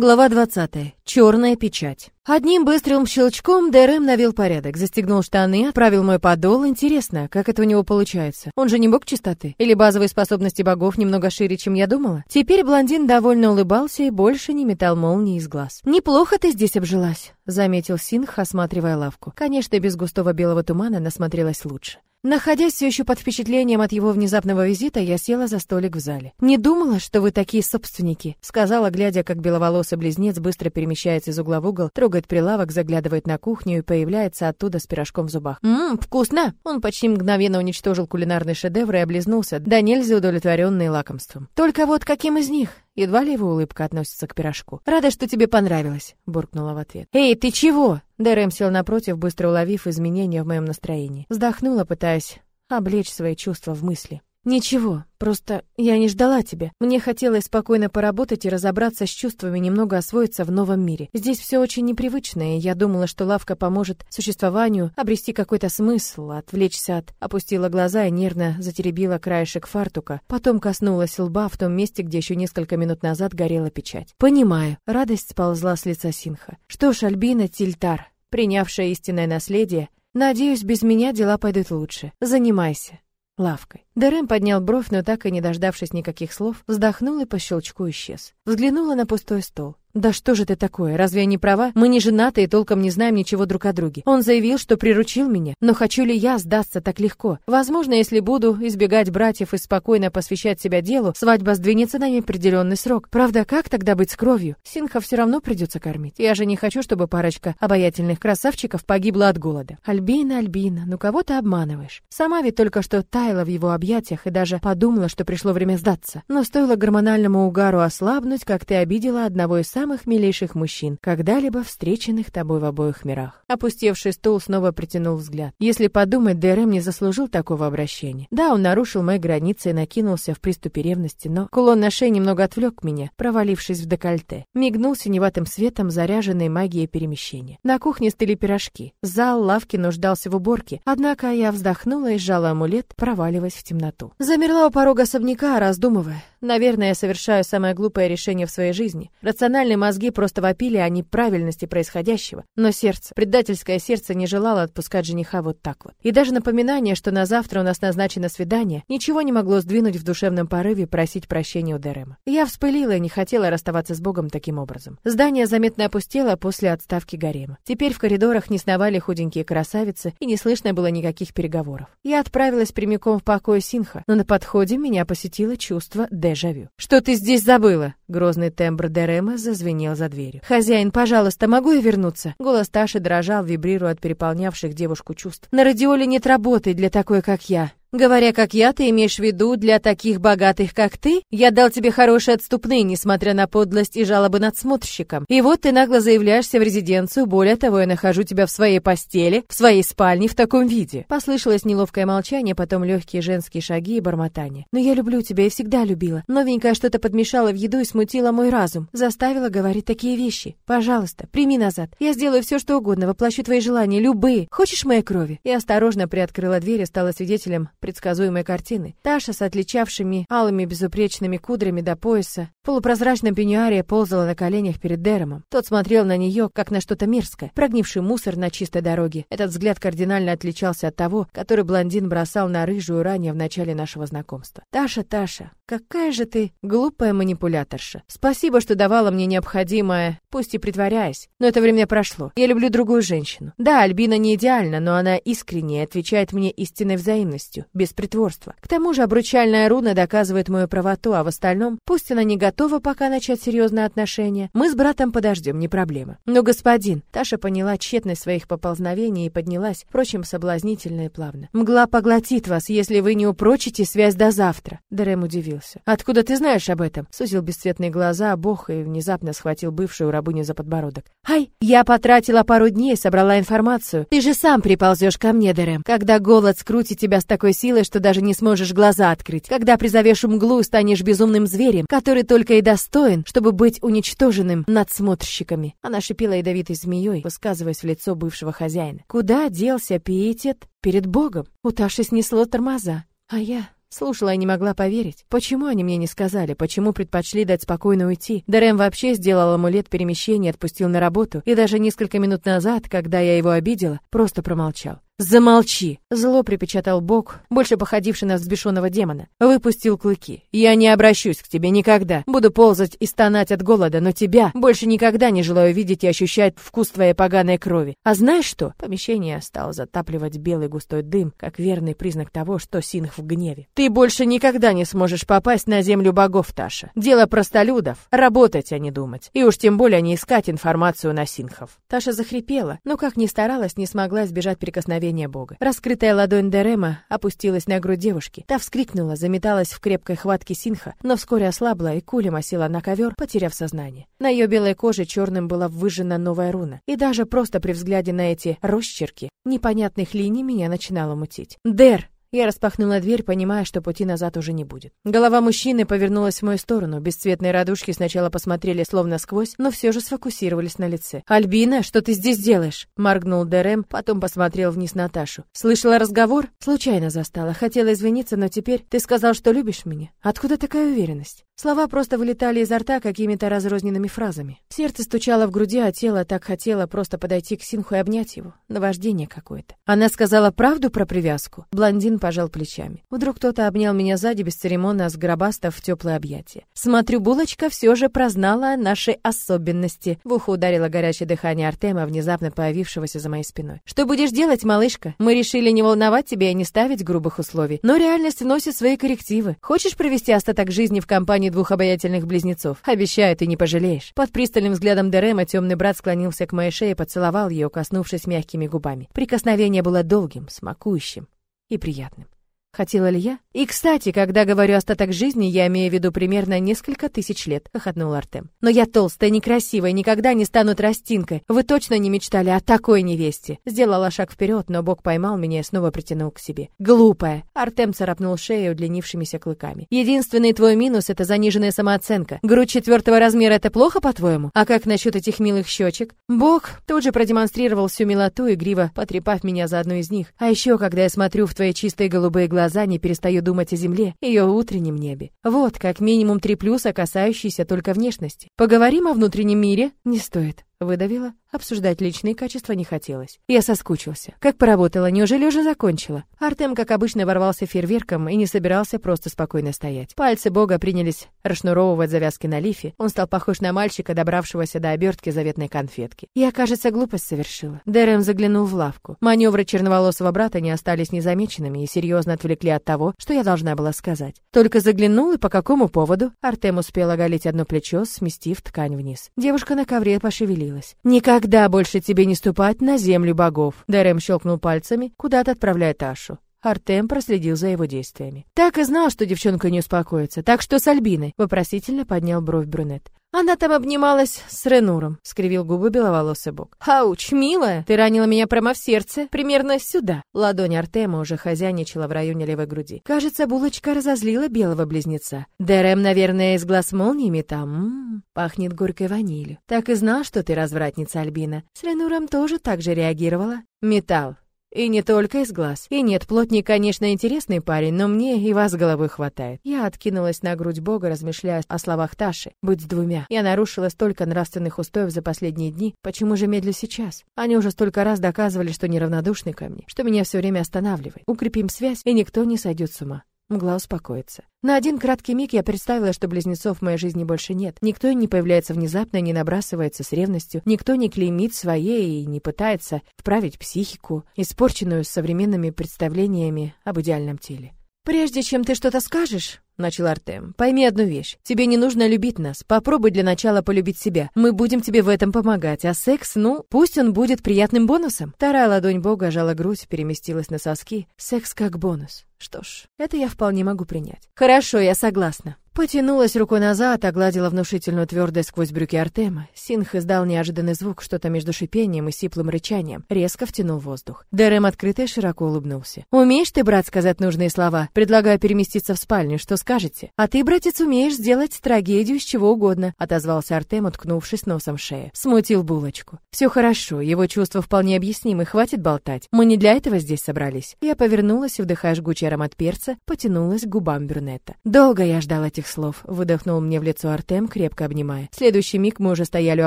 Глава 20. Черная печать. Одним быстрым щелчком ДРМ навел порядок, застегнул штаны, отправил мой подол. Интересно, как это у него получается? Он же не бог чистоты? Или базовые способности богов немного шире, чем я думала? Теперь блондин довольно улыбался и больше не метал молнии из глаз. «Неплохо ты здесь обжилась», — заметил Синх, осматривая лавку. Конечно, без густого белого тумана она смотрелась лучше. Находясь все еще под впечатлением от его внезапного визита, я села за столик в зале. «Не думала, что вы такие собственники», — сказала, глядя, как беловолосый близнец быстро перемещается из угла в угол, трогает прилавок, заглядывает на кухню и появляется оттуда с пирожком в зубах. «Ммм, вкусно!» Он почти мгновенно уничтожил кулинарный шедевр и облизнулся, да нельзя удовлетворенный лакомством. «Только вот каким из них?» Едва ли его улыбка относится к пирожку. «Рада, что тебе понравилось», — буркнула в ответ. «Эй, ты чего?» Дэрэм сел напротив, быстро уловив изменения в моем настроении. Вздохнула, пытаясь облечь свои чувства в мысли. «Ничего, просто я не ждала тебя. Мне хотелось спокойно поработать и разобраться с чувствами, немного освоиться в новом мире. Здесь все очень непривычно, и я думала, что лавка поможет существованию обрести какой-то смысл, отвлечься от...» Опустила глаза и нервно затеребила краешек фартука, потом коснулась лба в том месте, где еще несколько минут назад горела печать. «Понимаю». Радость сползла с лица Синха. «Что ж, Альбина Тильтар, принявшая истинное наследие, надеюсь, без меня дела пойдут лучше. Занимайся» лавкой. Дэрэм поднял бровь, но так и не дождавшись никаких слов, вздохнул и по щелчку исчез. Взглянула на пустой стол. «Да что же ты такое? Разве я не права? Мы не женаты и толком не знаем ничего друг о друге. Он заявил, что приручил меня. Но хочу ли я сдаться так легко? Возможно, если буду избегать братьев и спокойно посвящать себя делу, свадьба сдвинется на неопределенный срок. Правда, как тогда быть с кровью? Синха все равно придется кормить. Я же не хочу, чтобы парочка обаятельных красавчиков погибла от голода. Альбина, Альбина, ну кого ты обманываешь? Сама ведь только что таяла в его объятиях и даже подумала, что пришло время сдаться. Но стоило гормональному угару ослабнуть, как ты обидела одного из самых милейших мужчин, когда-либо встреченных тобой в обоих мирах. Опустевший стул снова притянул взгляд. Если подумать, ДРМ не заслужил такого обращения. Да, он нарушил мои границы и накинулся в приступе ревности, но кулон на шее немного отвлек меня, провалившись в декольте. Мигнул синеватым светом, заряженной магией перемещения. На кухне стыли пирожки. Зал лавки нуждался в уборке, однако я вздохнула и сжала амулет, проваливаясь в темноту. Замерла у порога особняка, раздумывая. Наверное, я совершаю самое глупое решение в своей жизни. Рациональные мозги просто вопили о неправильности происходящего. Но сердце, предательское сердце не желало отпускать жениха вот так вот. И даже напоминание, что на завтра у нас назначено свидание, ничего не могло сдвинуть в душевном порыве просить прощения у Дерема. Я вспылила и не хотела расставаться с Богом таким образом. Здание заметно опустело после отставки гарема. Теперь в коридорах не сновали худенькие красавицы, и не слышно было никаких переговоров. Я отправилась прямиком в покой Синха, но на подходе меня посетило чувство дежавю. «Что ты здесь забыла?» Грозный тембр Дерема зазвенел за дверью. «Хозяин, пожалуйста, могу я вернуться?» Голос Таши дрожал, вибрируя от переполнявших девушку чувств. «На радиоле нет работы для такой, как я. Говоря как я, ты имеешь в виду для таких богатых, как ты? Я дал тебе хорошие отступные, несмотря на подлость и жалобы надсмотрщикам. И вот ты нагло заявляешься в резиденцию, более того, я нахожу тебя в своей постели, в своей спальне в таком виде. Послышалось неловкое молчание, потом легкие женские шаги и бормотание. Но я люблю тебя и всегда любила. Новенькое что-то подмешало в еду и смутило мой разум. Заставило говорить такие вещи. Пожалуйста, прими назад. Я сделаю все, что угодно, воплощу твои желания, любые. Хочешь моей крови? Я осторожно приоткрыла дверь и стала свидетелем предсказуемой картины. Таша с отличавшими алыми безупречными кудрями до пояса, в полупрозрачном пеньюаре ползала на коленях перед Деремом. Тот смотрел на нее, как на что-то мерзкое, прогнивший мусор на чистой дороге. Этот взгляд кардинально отличался от того, который блондин бросал на рыжую ранее в начале нашего знакомства. «Таша, Таша, какая же ты глупая манипуляторша. Спасибо, что давала мне необходимое, пусть и притворяясь, но это время прошло. Я люблю другую женщину. Да, Альбина не идеальна, но она искренне отвечает мне истинной взаимностью, без притворства. К тому же обручальная руна доказывает мою правоту, а в остальном, пусть она не готова пока начать серьезные отношения, мы с братом подождем, не проблема. Но, господин, Таша поняла тщетность своих поползновений и поднялась, впрочем, соблазнительно и плавно. Мгла поглотит вас, если вы не упрочите связь до завтра. Дэрэм удивился. Откуда ты знаешь об этом? Сузил бесцветные глаза, бог и внезапно схватил бывшую рабыню за подбородок. Ай, я потратила пару дней, собрала информацию. Ты же сам приползешь ко мне, Дэрэм, когда голод скрутит тебя с такой силой, что даже не сможешь глаза открыть. Когда призовешь мглу, станешь безумным зверем, который только и достоин, чтобы быть уничтоженным надсмотрщиками. Она шипела ядовитой змеей, высказываясь в лицо бывшего хозяина. Куда делся пиетет перед Богом? У Таши снесло тормоза. А я Слушала и не могла поверить. Почему они мне не сказали? Почему предпочли дать спокойно уйти? Дэрэм вообще сделал амулет перемещения, отпустил на работу, и даже несколько минут назад, когда я его обидела, просто промолчал. «Замолчи!» Зло припечатал бок, больше походивший на взбешенного демона. Выпустил клыки. «Я не обращусь к тебе никогда. Буду ползать и стонать от голода, но тебя больше никогда не желаю видеть и ощущать вкус твоей поганой крови. А знаешь что?» Помещение стало затапливать белый густой дым, как верный признак того, что Синх в гневе. «Ты больше никогда не сможешь попасть на землю богов, Таша. Дело простолюдов. Работать, а не думать. И уж тем более не искать информацию на Синхов». Таша захрипела, но как ни старалась, не смогла избежать прикосновения откровения Бога. Раскрытая ладонь Дерема опустилась на грудь девушки. Та вскрикнула, заметалась в крепкой хватке Синха, но вскоре ослабла и кулем осела на ковер, потеряв сознание. На ее белой коже черным была выжжена новая руна. И даже просто при взгляде на эти росчерки непонятных линий меня начинало мутить. «Дер!» Я распахнула дверь, понимая, что пути назад уже не будет. Голова мужчины повернулась в мою сторону. Бесцветные радужки сначала посмотрели словно сквозь, но все же сфокусировались на лице. «Альбина, что ты здесь делаешь?» Моргнул Дерем, потом посмотрел вниз Наташу. «Слышала разговор?» «Случайно застала. Хотела извиниться, но теперь ты сказал, что любишь меня. Откуда такая уверенность?» Слова просто вылетали изо рта какими-то разрозненными фразами. Сердце стучало в груди, а тело так хотело просто подойти к Синху и обнять его. Наваждение какое-то. Она сказала правду про привязку. Блондин пожал плечами. Вдруг кто-то обнял меня сзади бесцеремонно, сгробастав в теплое объятие. Смотрю, булочка все же прознала нашей особенности. В ухо ударило горячее дыхание Артема, внезапно появившегося за моей спиной. Что будешь делать, малышка? Мы решили не волновать тебя и не ставить грубых условий. Но реальность вносит свои коррективы. Хочешь провести остаток жизни в компании двух обаятельных близнецов. Обещаю, ты не пожалеешь. Под пристальным взглядом Дерема темный брат склонился к моей шее и поцеловал ее, коснувшись мягкими губами. Прикосновение было долгим, смакующим и приятным. Хотела ли я? И, кстати, когда говорю остаток жизни, я имею в виду примерно несколько тысяч лет, хохотнул Артем. Но я толстая, некрасивая, никогда не стану тростинкой. Вы точно не мечтали о такой невесте? Сделала шаг вперед, но Бог поймал меня и снова притянул к себе. Глупая. Артем царапнул шею удлинившимися клыками. Единственный твой минус это заниженная самооценка. Грудь четвертого размера это плохо, по-твоему? А как насчет этих милых щечек? Бог тут же продемонстрировал всю милоту, игриво потрепав меня за одну из них. А еще, когда я смотрю в твои чистые голубые глаза, глаза не перестаю думать о земле, ее утреннем небе. Вот, как минимум три плюса, касающиеся только внешности. Поговорим о внутреннем мире? Не стоит. Выдавила. Обсуждать личные качества не хотелось. Я соскучился. Как поработала, неужели уже закончила? Артем, как обычно, ворвался фейерверком и не собирался просто спокойно стоять. Пальцы бога принялись расшнуровывать завязки на лифе. Он стал похож на мальчика, добравшегося до обертки заветной конфетки. Я, кажется, глупость совершила. Дэрэм заглянул в лавку. Маневры черноволосого брата не остались незамеченными и серьезно отвлекли от того, что я должна была сказать. Только заглянул и по какому поводу? Артем успел оголить одно плечо, сместив ткань вниз. Девушка на ковре пошевелилась. «Никак Никогда больше тебе не ступать на землю богов. Дарем щелкнул пальцами, куда-то отправляя Ташу. Артем проследил за его действиями. Так и знал, что девчонка не успокоится. Так что с Альбиной? Вопросительно поднял бровь брюнет. Она там обнималась с Ренуром, скривил губы беловолосый бок. Ауч, милая, ты ранила меня прямо в сердце, примерно сюда. Ладонь Артема уже хозяйничала в районе левой груди. Кажется, булочка разозлила белого близнеца. Дерем, наверное, из глаз молниями там. М -м -м, пахнет горькой ванилью. Так и знал, что ты развратница, Альбина. С Ренуром тоже так же реагировала. Металл. И не только из глаз. И нет, плотник, конечно, интересный парень, но мне и вас головы хватает. Я откинулась на грудь Бога, размышляя о словах Таши. Быть с двумя. Я нарушила столько нравственных устоев за последние дни. Почему же медлю сейчас? Они уже столько раз доказывали, что неравнодушны ко мне, что меня все время останавливает. Укрепим связь, и никто не сойдет с ума. Могла успокоиться. На один краткий миг я представила, что близнецов в моей жизни больше нет. Никто не появляется внезапно, не набрасывается с ревностью, никто не клеймит своей и не пытается вправить психику, испорченную современными представлениями об идеальном теле. «Прежде чем ты что-то скажешь, начал Артем. Пойми одну вещь. Тебе не нужно любить нас. Попробуй для начала полюбить себя. Мы будем тебе в этом помогать. А секс, ну, пусть он будет приятным бонусом. Вторая ладонь Бога жала грудь, переместилась на соски. Секс как бонус. Что ж, это я вполне могу принять. Хорошо, я согласна. Потянулась рукой назад, огладила внушительную твердость сквозь брюки Артема. Синх издал неожиданный звук, что-то между шипением и сиплым рычанием. Резко втянул воздух. Дэрэм открыто и широко улыбнулся. «Умеешь ты, брат, сказать нужные слова? Предлагаю переместиться в спальню, что скажете?» «А ты, братец, умеешь сделать трагедию из чего угодно», отозвался Артем, уткнувшись носом в шею. Смутил булочку. «Все хорошо, его чувства вполне объяснимы, хватит болтать. Мы не для этого здесь собрались». Я повернулась вдыхая жгучий аромат перца, потянулась к губам брюнета. Долго я ждал этих слов, выдохнул мне в лицо Артем, крепко обнимая. В следующий миг мы уже стояли у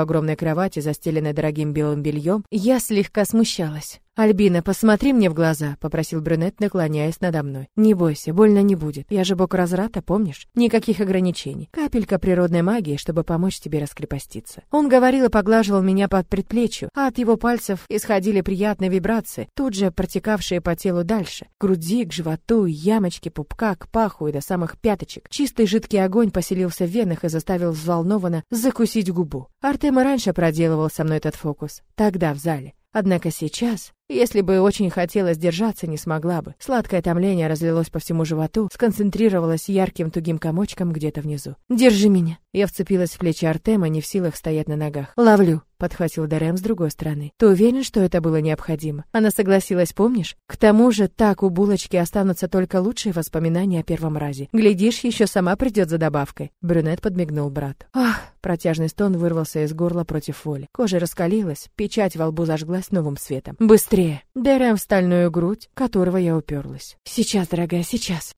огромной кровати, застеленной дорогим белым бельем. Я слегка смущалась. «Альбина, посмотри мне в глаза», — попросил брюнет, наклоняясь надо мной. «Не бойся, больно не будет. Я же бог разврата, помнишь? Никаких ограничений. Капелька природной магии, чтобы помочь тебе раскрепоститься». Он говорил и поглаживал меня под предплечью, а от его пальцев исходили приятные вибрации, тут же протекавшие по телу дальше. К груди, к животу, ямочке, пупка, к паху и до самых пяточек. Чистый жидкий огонь поселился в венах и заставил взволнованно закусить губу. Артем и раньше проделывал со мной этот фокус. Тогда, в зале. Однако сейчас если бы очень хотелось держаться, не смогла бы. Сладкое томление разлилось по всему животу, сконцентрировалось ярким тугим комочком где-то внизу. «Держи меня!» Я вцепилась в плечи Артема, не в силах стоять на ногах. «Ловлю!» — подхватил Дарем с другой стороны. «Ты уверен, что это было необходимо?» Она согласилась, помнишь? К тому же, так у булочки останутся только лучшие воспоминания о первом разе. Глядишь, еще сама придет за добавкой. Брюнет подмигнул брату. «Ах!» Протяжный стон вырвался из горла против воли. Кожа раскалилась, печать во лбу зажглась новым светом. «Быстрее!» Дерем в стальную грудь, которого я уперлась. «Сейчас, дорогая, сейчас!»